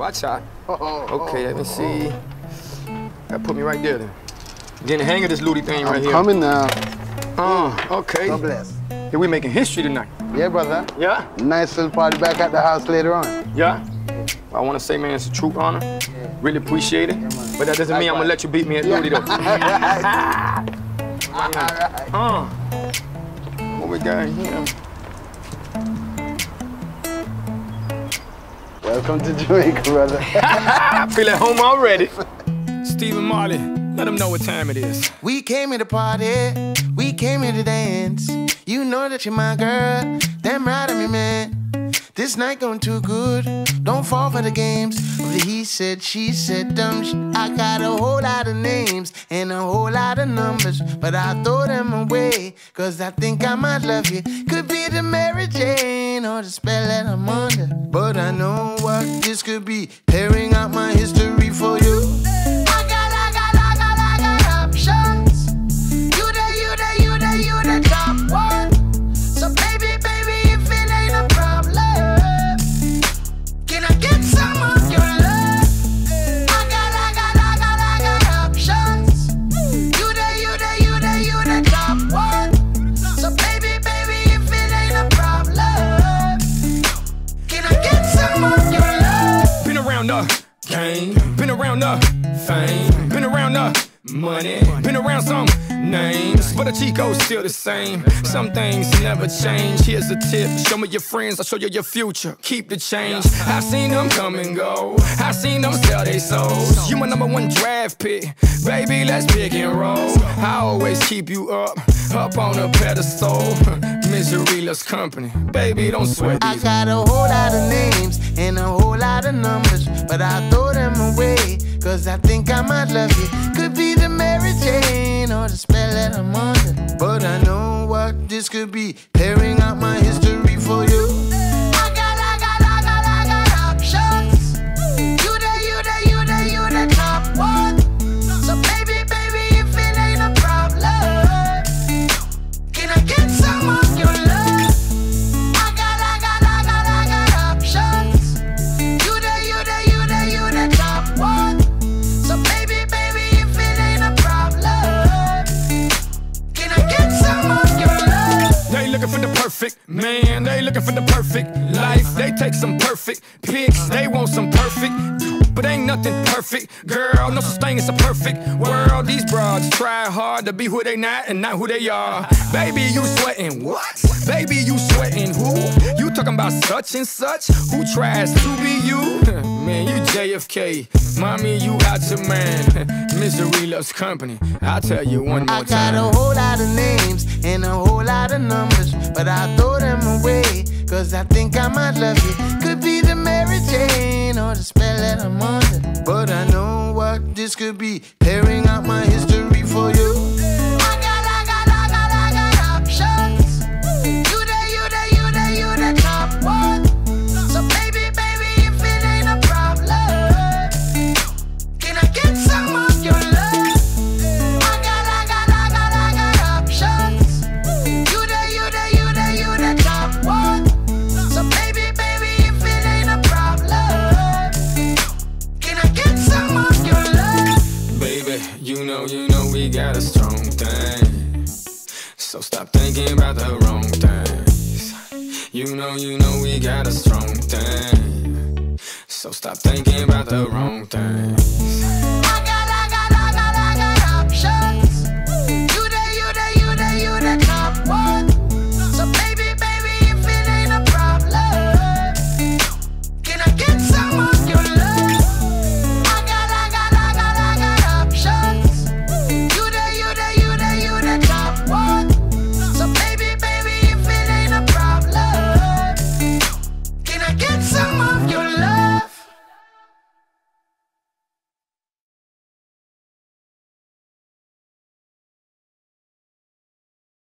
Watch out. Okay, let me see. That put me right there then. Getting the hang of this Ludi thing right I'm here. coming now. Uh, okay. God bless. Yeah, we making history tonight. Yeah, brother. Yeah? Nice little party back at the house later on. Yeah? I want to say, man, it's a true honor. Really appreciate it. But that doesn't mean I'm gonna let you beat me at Ludi though. Uh, what we got here? Welcome to Jamaica, brother. I feel at home already. Stephen Marley, let them know what time it is. We came here to party, we came here to dance. You know that you're my girl, damn right I'm your man. This night going too good, don't fall for the games. He said, she said, dumb sh- I got a whole lot of names and a whole lot of numbers, but I throw them away, cause I think I might love you. Could be the Mary Jane or the spell that I'm under. But I know what this could be, tearing out my history for you. Around the fame, been around the money, been around some names, but the Chico's still the same. Some things never change. Here's a tip: show me your friends, I'll show you your future. Keep the change. I've seen them come and go. I've seen them sell their souls. You my number one draft pick, baby. Let's pick and roll. I always keep you up, up on a pedestal. Misery loves company, baby. Don't sweat I got a whole lot of names and a whole lot of numbers, but I throw them away, cause I think I might love you. Could be the Mary Jane or the spell that I'm under. But I know what this could be, tearing out my history for you. Perfect man, they looking for the perfect life. They take some perfect pics, they want some perfect. But ain't nothing perfect, girl. No such thing as a perfect world. These broads try hard to be who they not and not who they are. Baby, you sweating what? Baby, you sweating who? Talking about such and such? Who tries to be you? Man, you JFK. Mommy, you out your man. Misery loves company. I'll tell you one more time. I got a whole lot of names and a whole lot of numbers, but I throw them away, cause I think I might love you. Could be the Mary Jane or the spell that I'm under. But I know what this could be, got a strong thing. So stop thinking about the wrong things. You know, you know we got a strong thing. So stop thinking about the wrong thing.